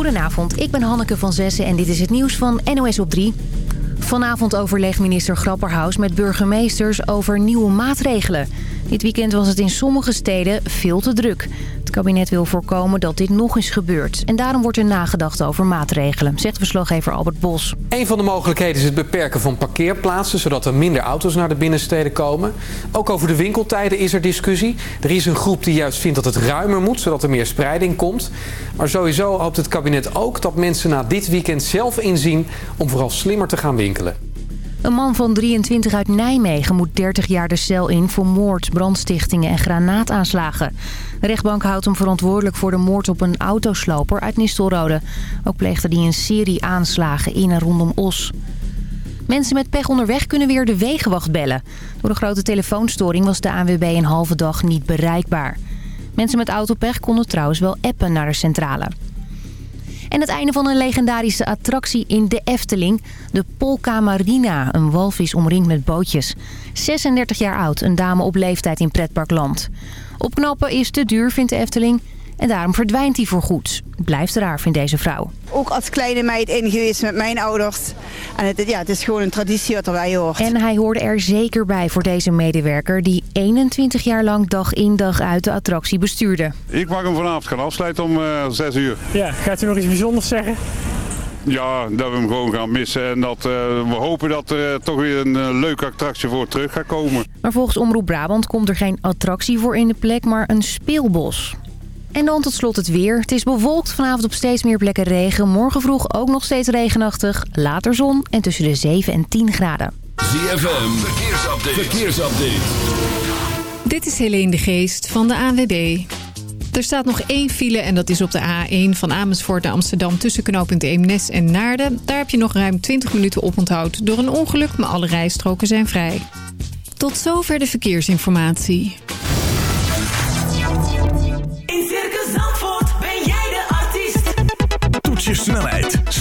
Goedenavond, ik ben Hanneke van Zessen en dit is het nieuws van NOS op 3. Vanavond overlegt minister Grapperhaus met burgemeesters over nieuwe maatregelen. Dit weekend was het in sommige steden veel te druk. Het kabinet wil voorkomen dat dit nog eens gebeurt. En daarom wordt er nagedacht over maatregelen, zegt verslaggever Albert Bos. Een van de mogelijkheden is het beperken van parkeerplaatsen... zodat er minder auto's naar de binnensteden komen. Ook over de winkeltijden is er discussie. Er is een groep die juist vindt dat het ruimer moet... zodat er meer spreiding komt. Maar sowieso hoopt het kabinet ook dat mensen na dit weekend zelf inzien... om vooral slimmer te gaan winkelen. Een man van 23 uit Nijmegen moet 30 jaar de cel in voor moord, brandstichtingen en granaataanslagen. De rechtbank houdt hem verantwoordelijk voor de moord op een autosloper uit Nistelrode. Ook pleegde hij een serie aanslagen in en rondom Os. Mensen met pech onderweg kunnen weer de wegenwacht bellen. Door een grote telefoonstoring was de ANWB een halve dag niet bereikbaar. Mensen met autopech konden trouwens wel appen naar de centrale. En het einde van een legendarische attractie in de Efteling. De Polka Marina, een walvis omringd met bootjes. 36 jaar oud, een dame op leeftijd in pretparkland. Opknappen is te duur, vindt de Efteling. En daarom verdwijnt hij voorgoed. Blijft raar, vindt deze vrouw. Ook als kleine meid ingeweest met mijn ouders. En het, ja, het is gewoon een traditie wat erbij hoort. En hij hoorde er zeker bij voor deze medewerker... die 21 jaar lang dag in dag uit de attractie bestuurde. Ik mag hem vanavond gaan afsluiten om uh, 6 uur. Ja, gaat u nog iets bijzonders zeggen? Ja, dat we hem gewoon gaan missen. En dat uh, we hopen dat er uh, toch weer een uh, leuke attractie voor terug gaat komen. Maar volgens Omroep Brabant komt er geen attractie voor in de plek, maar een speelbos. En dan tot slot het weer. Het is bewolkt, vanavond op steeds meer plekken regen. Morgen vroeg ook nog steeds regenachtig. Later zon en tussen de 7 en 10 graden. ZFM, verkeersupdate. verkeersupdate. Dit is Helene de Geest van de ANWB. Er staat nog één file en dat is op de A1 van Amersfoort naar Amsterdam... tussen knooppunt Eemnes en Naarden. Daar heb je nog ruim 20 minuten oponthoud door een ongeluk... maar alle rijstroken zijn vrij. Tot zover de verkeersinformatie.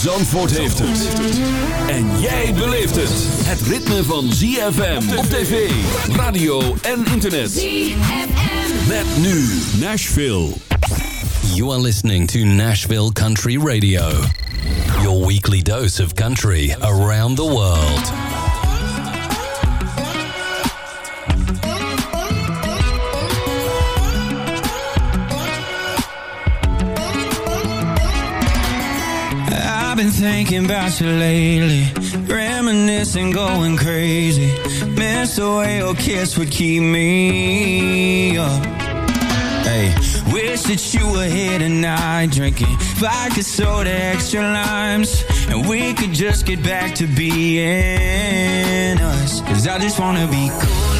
Zandvoort heeft het. En jij beleeft het. Het ritme van ZFM op tv, radio en internet. ZFM. Met nu Nashville. You are listening to Nashville Country Radio. Your weekly dose of country around the world. Thinking about you lately, reminiscing, going crazy. Miss the way your kiss would keep me up. Hey, wish that you were here tonight, drinking vodka soda, extra limes, and we could just get back to being us. Cause I just wanna be cool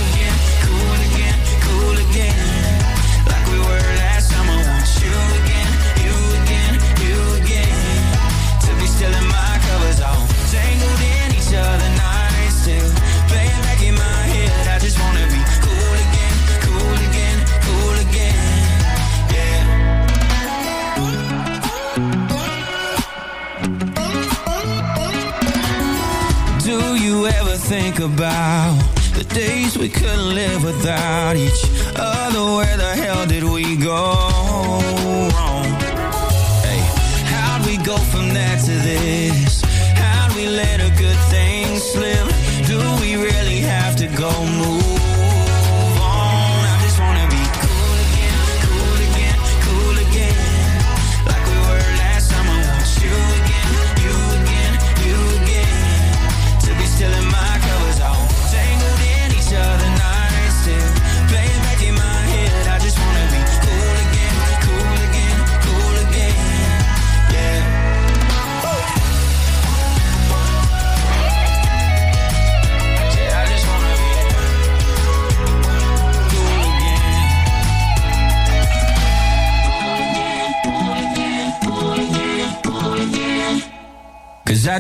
about the days we couldn't live without each other where the hell did we go wrong Hey, how'd we go from that to this?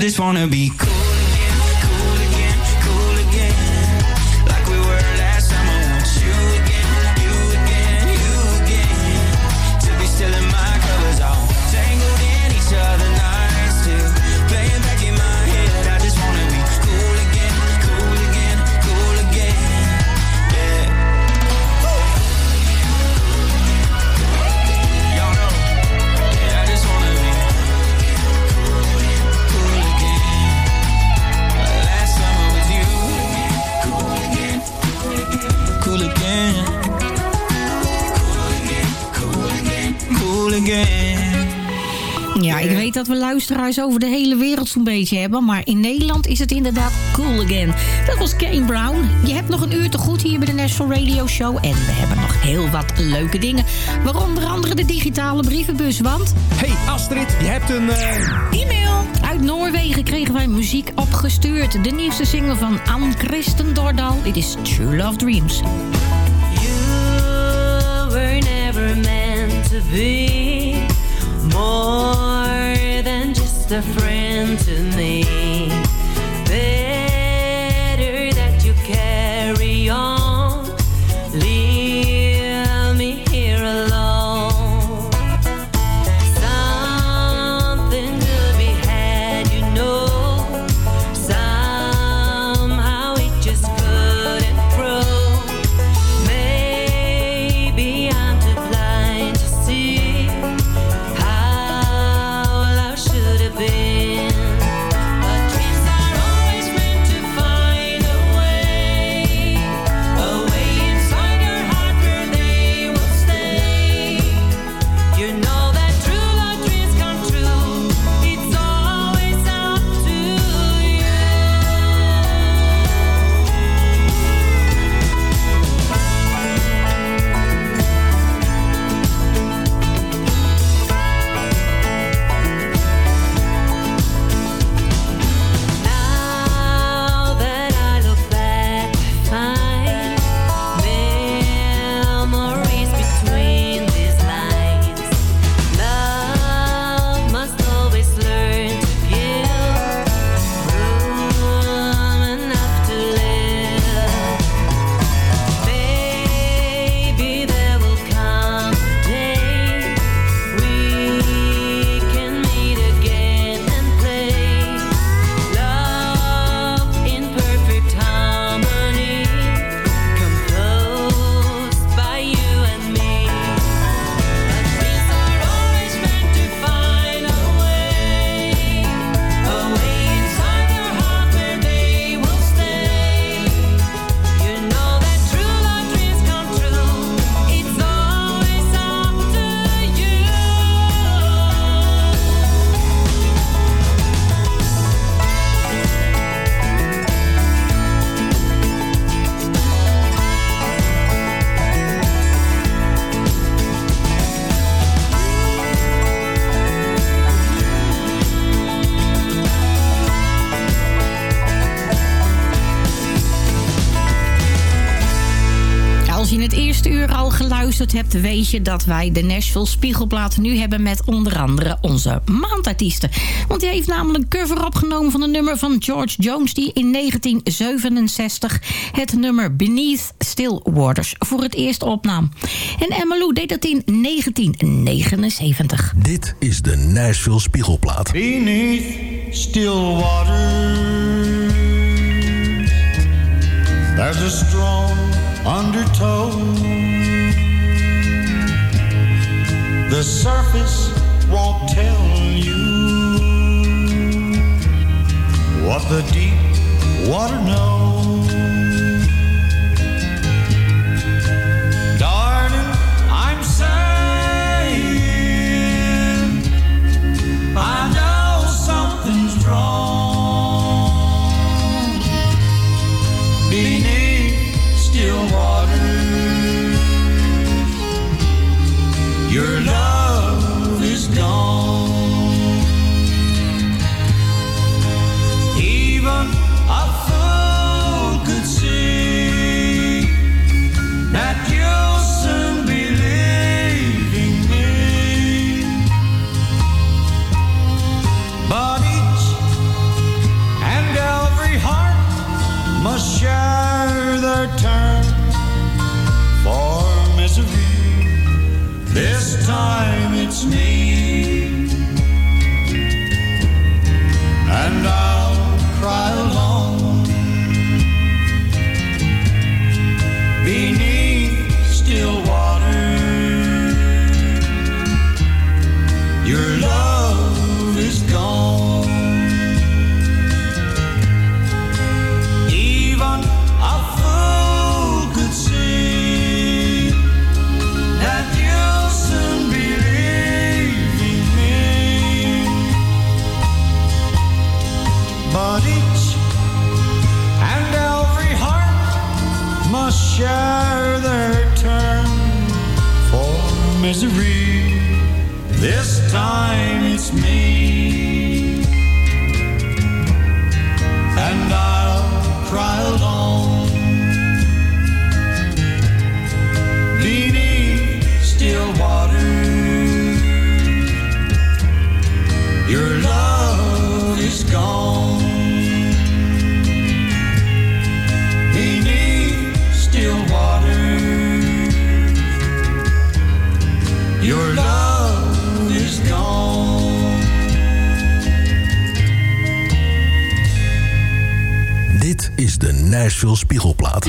Just wanna be cool luisteraars over de hele wereld zo'n beetje hebben. Maar in Nederland is het inderdaad cool again. Dat was Kane Brown. Je hebt nog een uur te goed hier bij de National Radio Show. En we hebben nog heel wat leuke dingen. Waaronder andere de digitale brievenbus. Want... Hey Astrid, je hebt een... E-mail! Uit Noorwegen kregen wij muziek opgestuurd. De nieuwste single van Ann Christen Dordal. Dit is True Love Dreams. were never meant to be more just a friend to me. Better hebt, weet je dat wij de Nashville Spiegelplaat nu hebben met onder andere onze maandartiesten. Want die heeft namelijk een cover opgenomen van een nummer van George Jones, die in 1967 het nummer Beneath Still Waters voor het eerst opnam. En Emmylou deed dat in 1979. Dit is de Nashville Spiegelplaat. Beneath still waters, there's a strong undertow. The surface won't tell you what the deep water knows. me. cottage, and every heart must share their turn for misery. This time it's me. Nashville Spiegelplaat.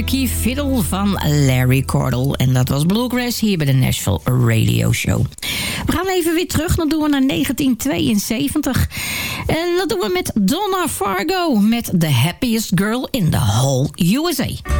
Cherokee Fiddle van Larry Cordell. En dat was Bluegrass hier bij de Nashville Radio Show. We gaan even weer terug. Dan doen we naar 1972. En dat doen we met Donna Fargo. Met The Happiest Girl in the Whole USA.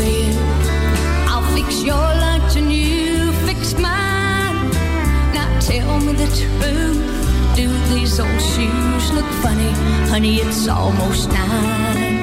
you're like and new fix mine. Now tell me the truth. Do these old shoes look funny? Honey, it's almost nine.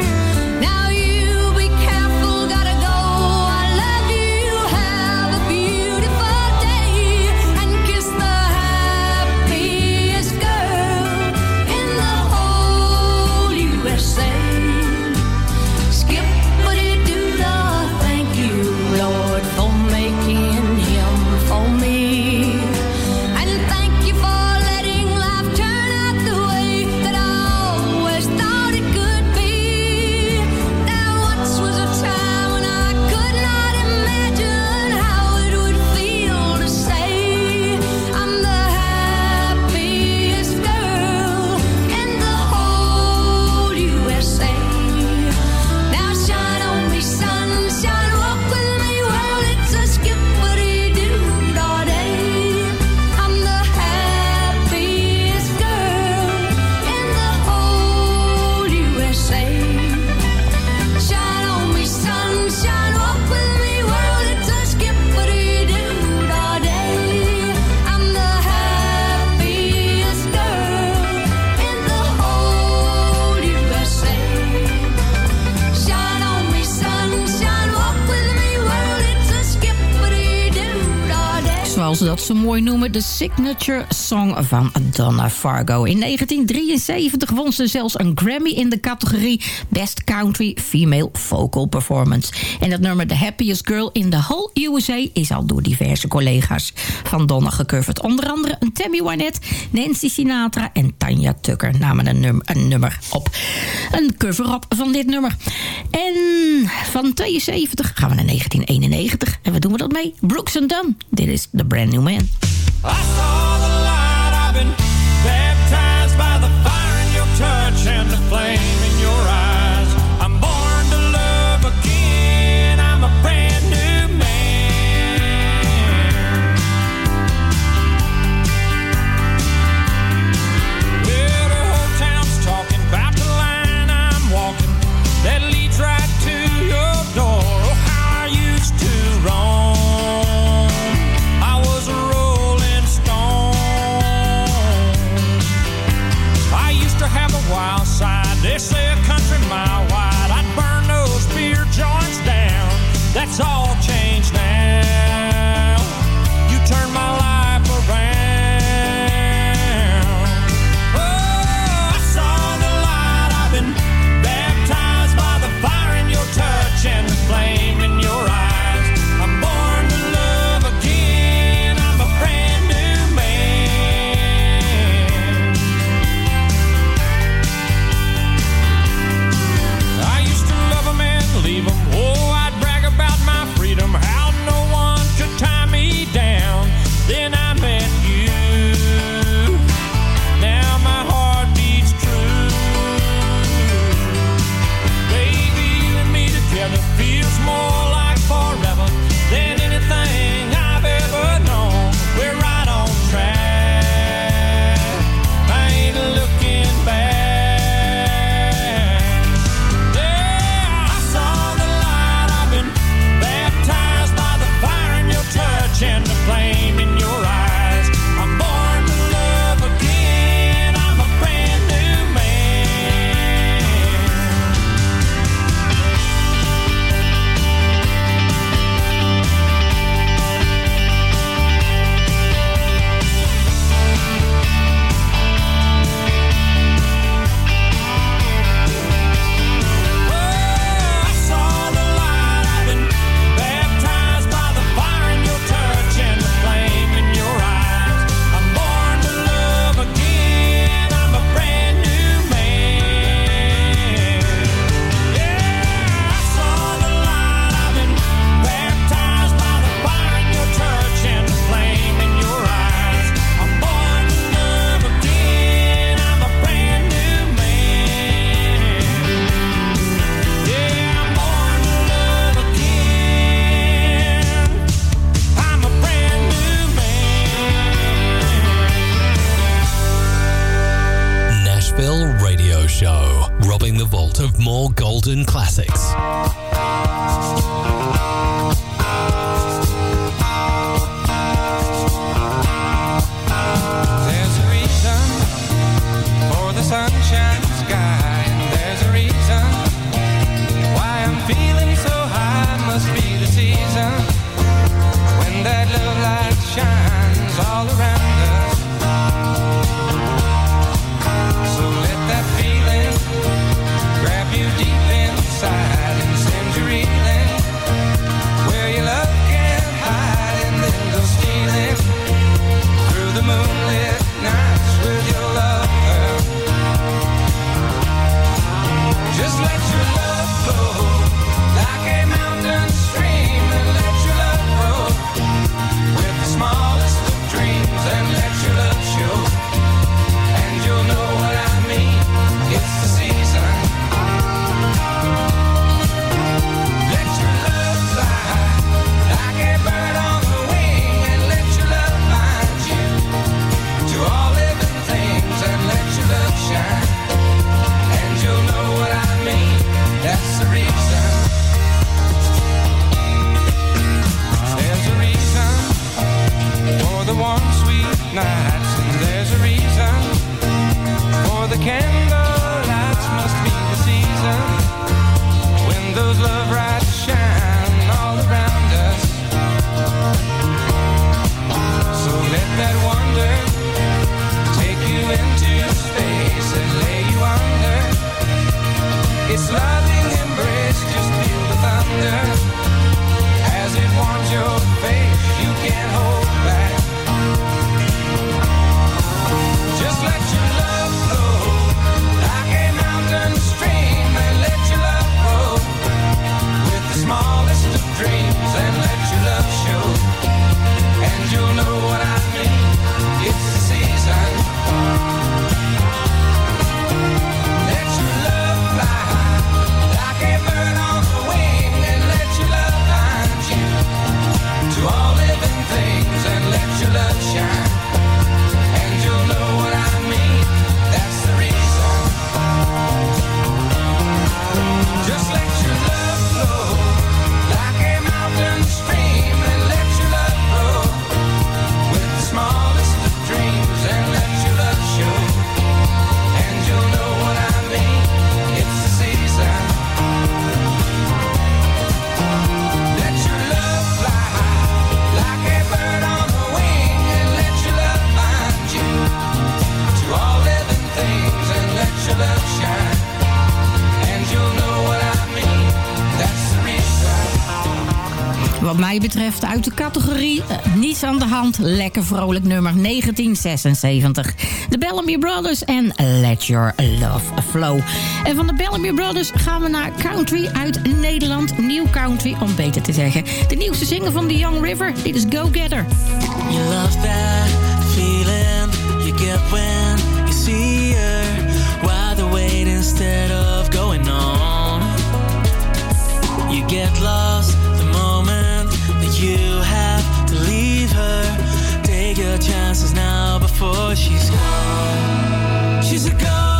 de signature song van Donna Fargo. In 1973 won ze zelfs een Grammy in de categorie Best Country Female Vocal Performance. En dat nummer The Happiest Girl in the Whole USA is al door diverse collega's van Donna gecoverd. Onder andere een Tammy Wynette, Nancy Sinatra en Tanya Tucker namen een nummer, een op. Een cover op van dit nummer. En van 72 gaan we naar 1991. En wat doen we dat mee? Brooks and Dunn. Dit is The Brand New Man. I saw mij betreft uit de categorie eh, Niets aan de hand. Lekker vrolijk nummer 1976. De Bellamy Brothers en Let Your Love Flow. En van de Bellamy Brothers gaan we naar Country uit Nederland. Nieuw Country, om beter te zeggen. De nieuwste zinger van The Young River. Dit is Go Getter. You love that feeling you get when you see her. Instead of going on. You get lost. chances now before she's gone. She's a gone.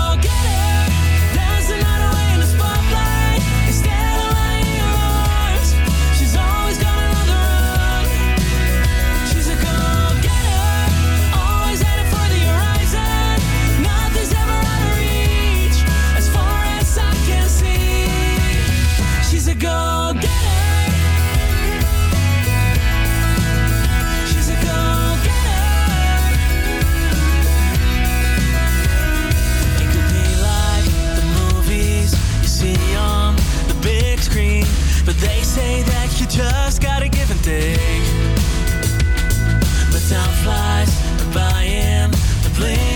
say that you just got a given thing. But time flies by in the blink.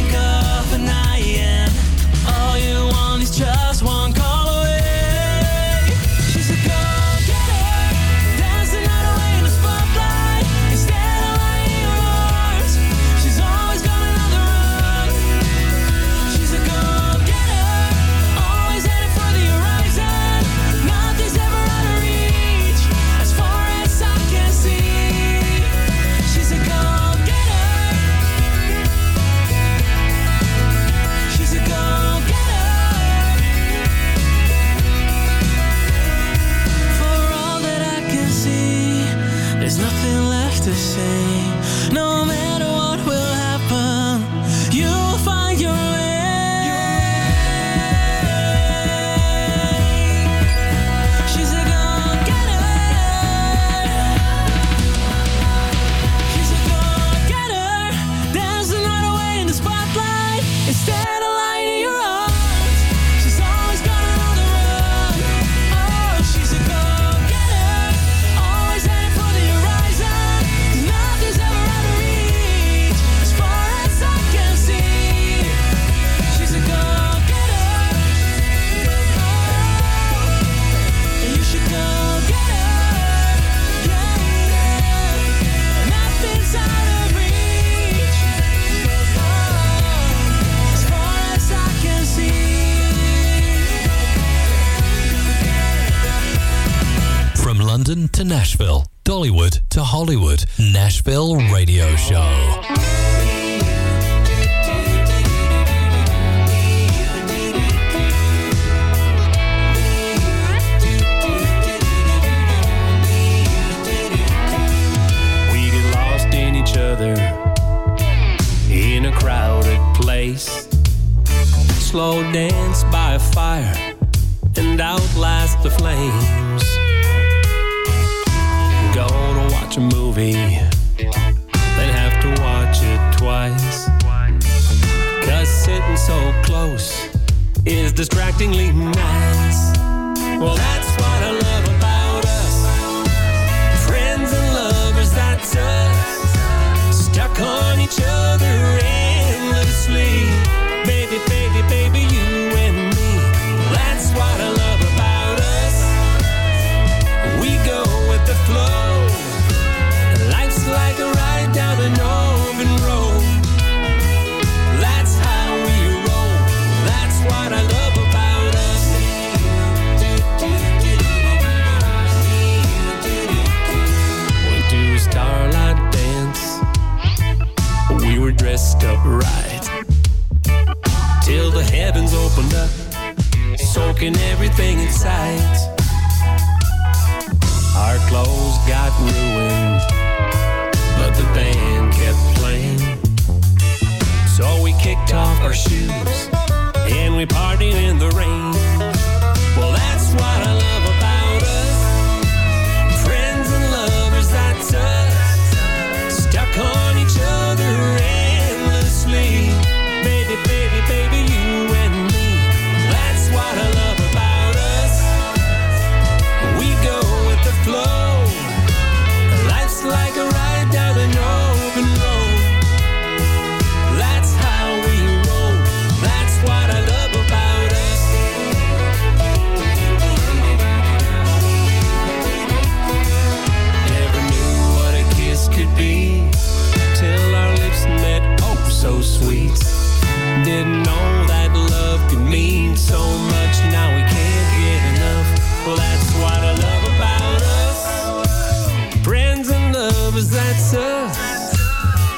so much now we can't get enough. Well, that's what I love about us. Friends and lovers, that's us.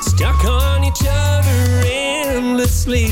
Stuck on each other endlessly.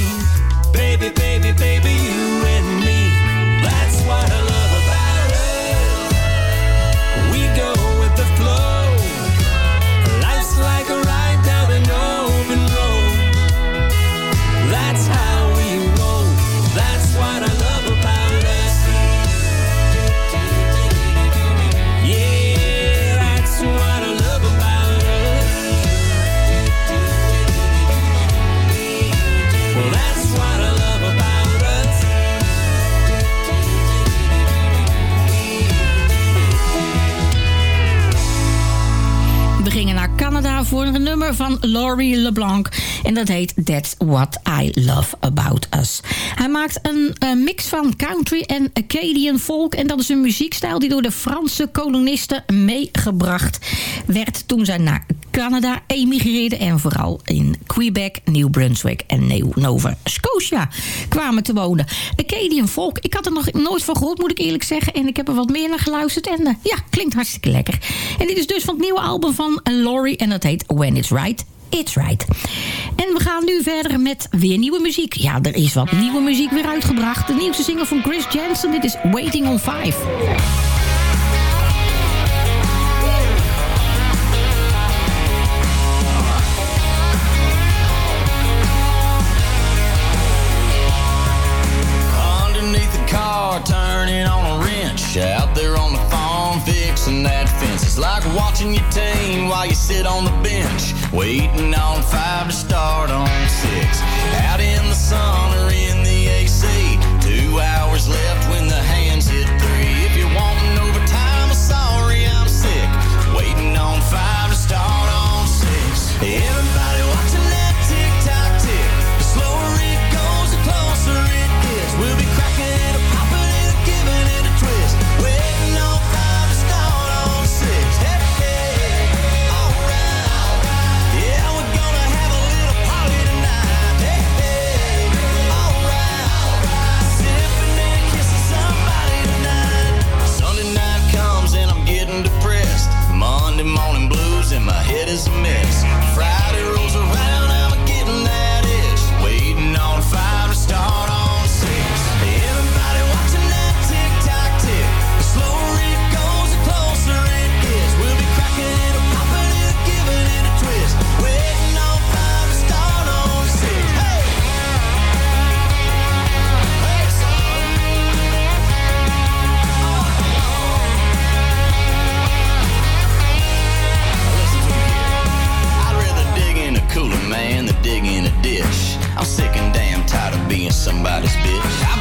nummer van Laurie LeBlanc. En dat heet That's What I Love About Us. Hij maakt een, mix van country en Acadian folk. En dat is een muziekstijl die door de Franse kolonisten meegebracht werd... toen zij naar Canada emigreerden en vooral in Quebec, New Brunswick en Nova Scotia kwamen te wonen. Acadian folk, ik had er nog nooit van gehoord, moet ik eerlijk zeggen. En ik heb er wat meer naar geluisterd en eh, ja, klinkt hartstikke lekker. En dit is dus van het nieuwe album van Laurie en dat heet When It's Right, It's Right. En we gaan nu verder met weer nieuwe muziek. Ja, er is wat nieuwe muziek weer uitgebracht. De nieuwste single van Chris Jensen. Dit is Waiting on Five. It's like watching your team while you sit on the bench, waiting on five to start on six. Out in the sun or in somebody's bitch.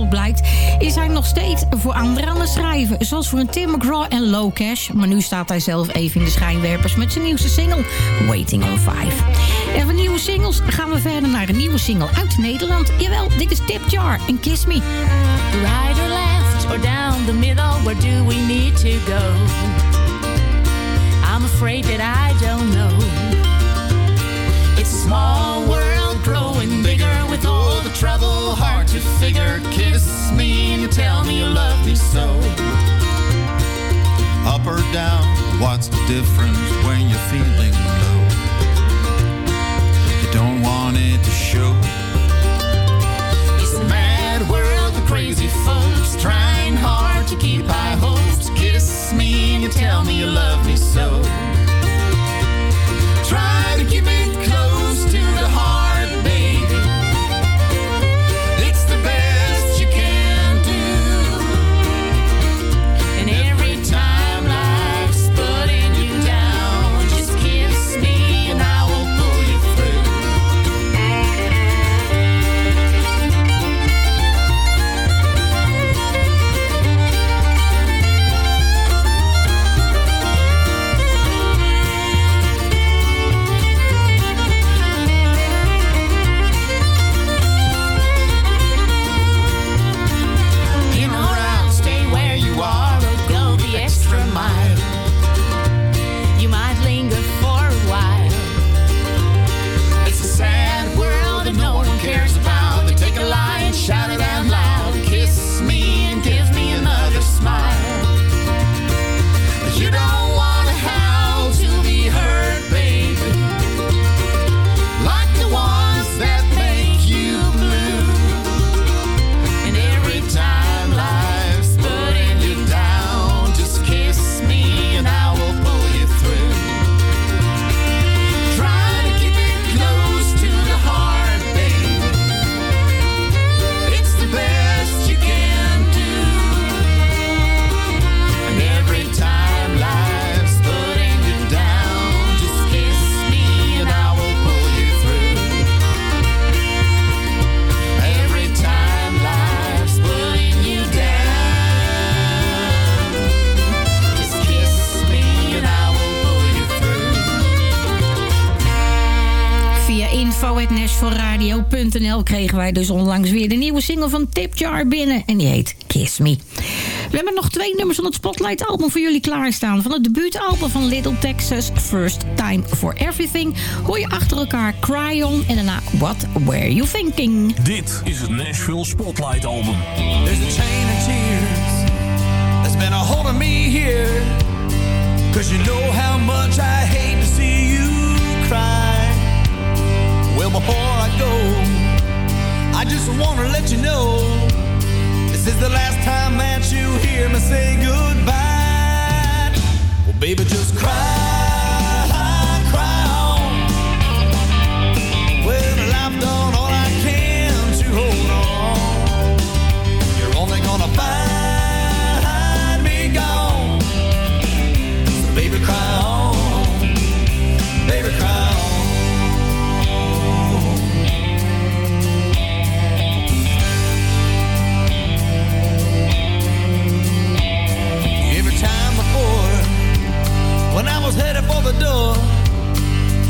Blijkt... is hij nog steeds voor anderen aan het schrijven. Zoals voor een Tim McGraw en Low Cash. Maar nu staat hij zelf even in de schijnwerpers met zijn nieuwste single... Waiting on Five. En van nieuwe singles gaan we verder naar een nieuwe single uit Nederland. Jawel, dit is Tip Jar en Kiss Me. Right or left or down the middle, where do we need to go? I'm afraid that I don't know. It's a small world trouble hard to figure. Kiss me and tell me you love me so. Up or down, what's the difference when you're feeling low? You don't want it to show. It's a mad world of crazy folks trying hard to keep high hopes. Kiss me and you tell me you love me so. Try kregen wij dus onlangs weer de nieuwe single van Tip Jar binnen. En die heet Kiss Me. We hebben nog twee nummers van het Spotlight album voor jullie klaarstaan. Van het debuutalbum van Little Texas, First Time for Everything... hoor je achter elkaar Cry On en daarna What Were You Thinking. Dit is het Nashville Spotlight Album. There's a chain of tears that's been a hold of me here. Cause you know how much I hate to see you cry. Well, before I go, I just wanna let you know this is the last time that you hear me say goodbye. Well, baby, just cry,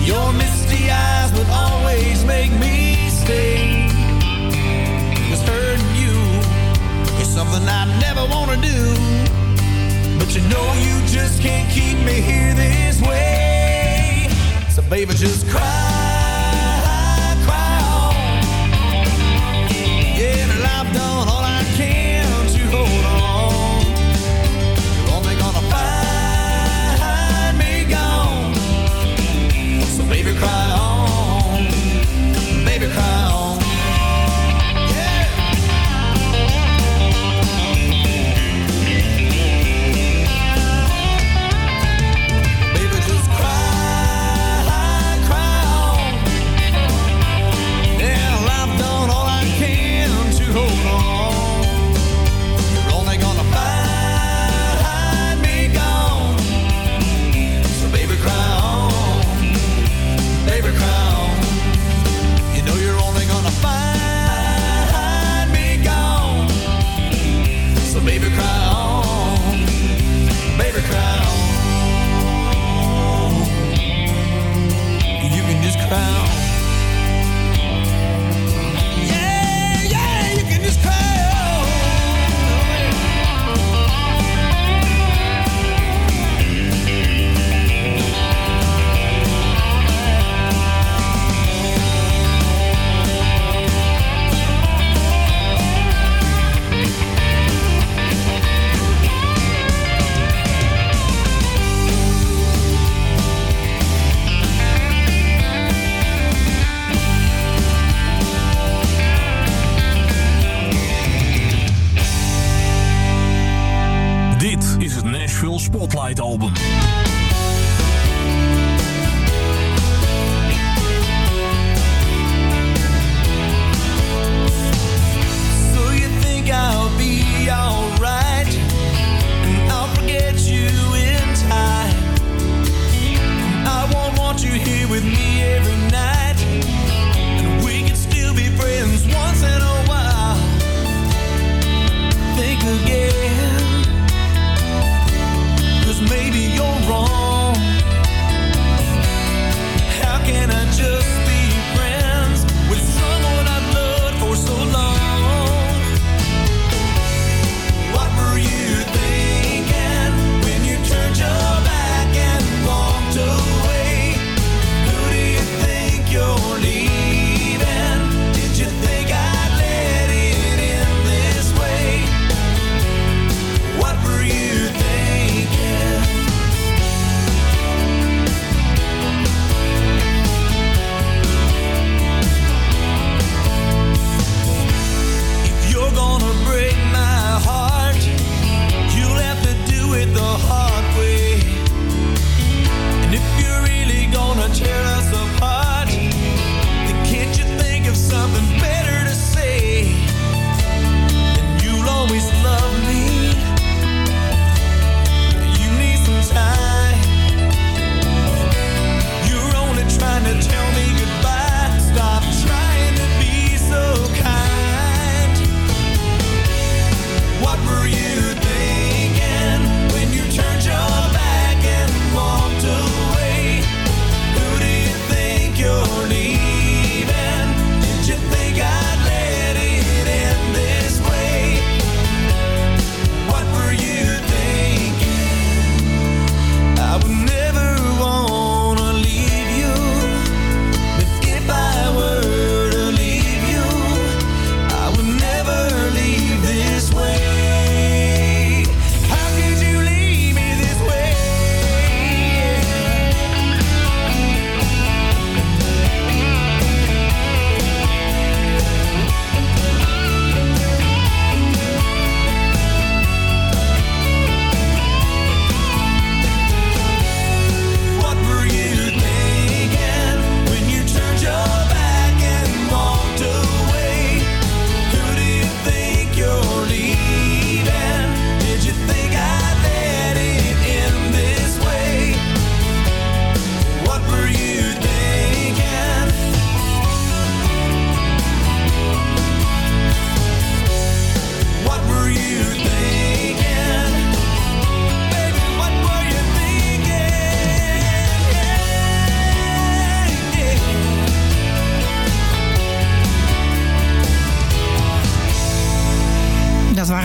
your misty eyes would always make me stay. Cause hurting you is something I never wanna do. But you know you just can't keep me here this way. So baby, just cry, cry on. Yeah, and I've done all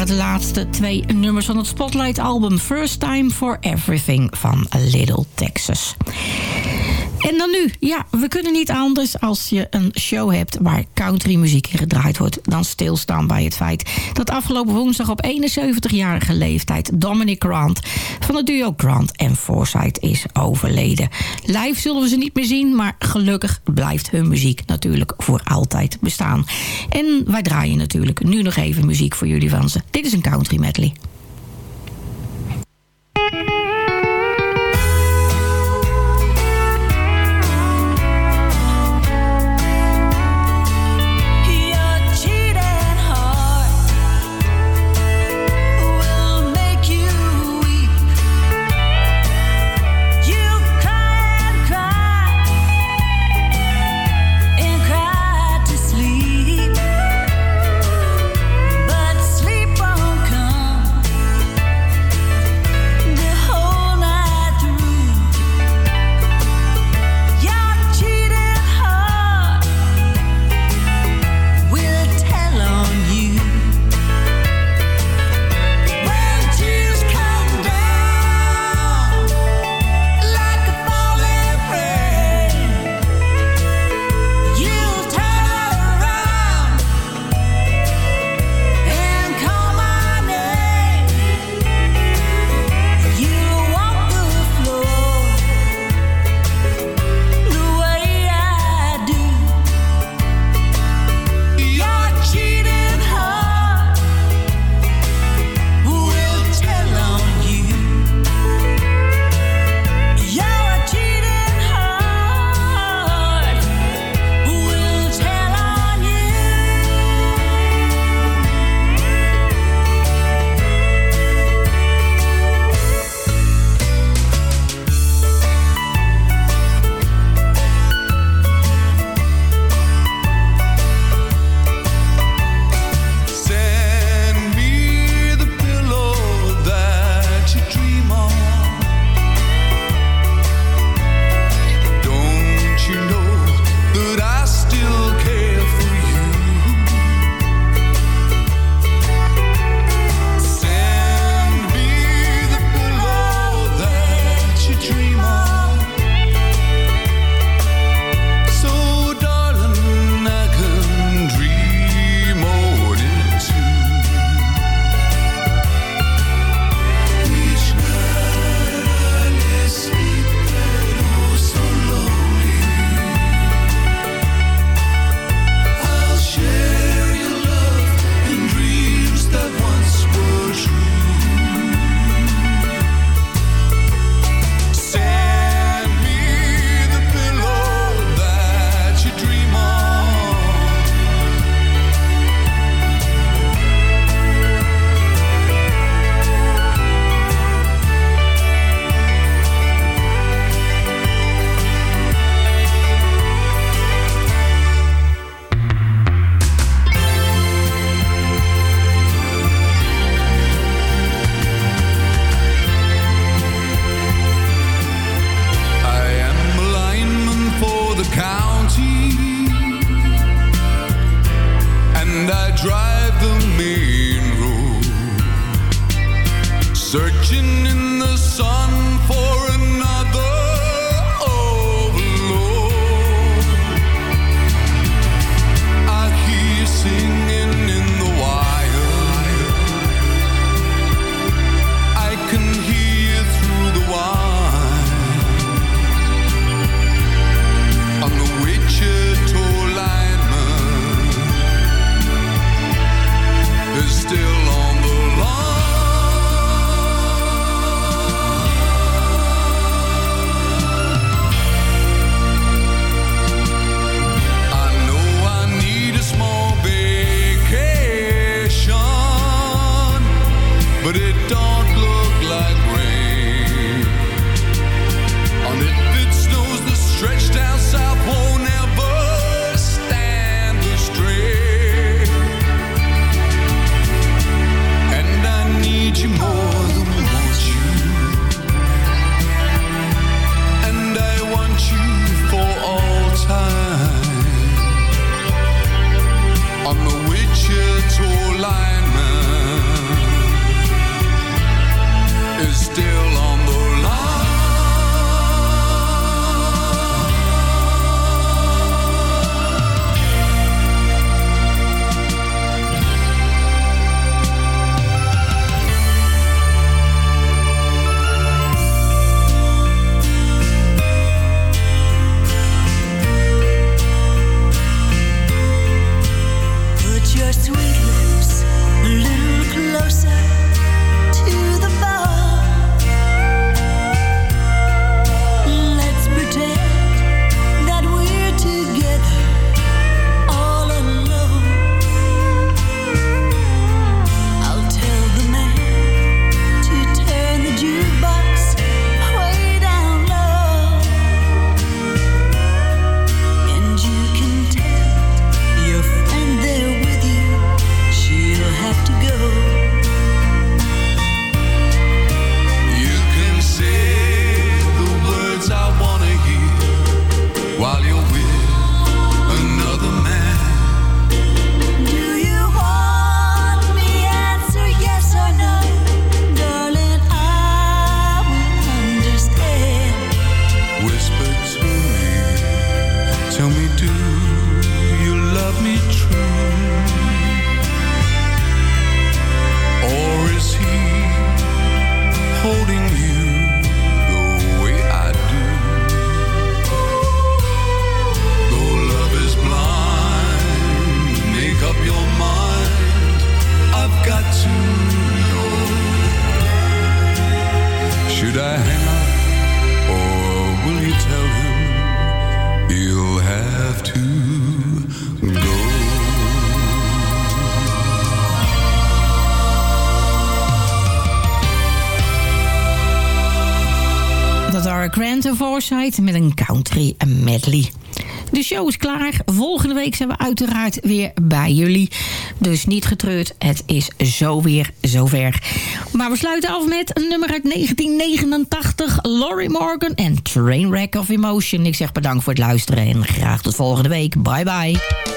de laatste twee nummers van het Spotlight-album First Time for Everything van Little Texas. En dan nu, ja, we kunnen niet anders als je een show hebt waar countrymuziek in gedraaid wordt, dan stilstaan bij het feit dat afgelopen woensdag op 71-jarige leeftijd Dominic Grant van het duo Grant en Forsyth is overleden. Live zullen we ze niet meer zien, maar gelukkig blijft hun muziek natuurlijk voor altijd bestaan. En wij draaien natuurlijk nu nog even muziek voor jullie van ze. Dit is een country medley. Dus niet getreurd, het is zo weer zover. Maar we sluiten af met een nummer uit 1989. Laurie Morgan en Trainwreck of Emotion. Ik zeg bedankt voor het luisteren en graag tot volgende week. Bye bye.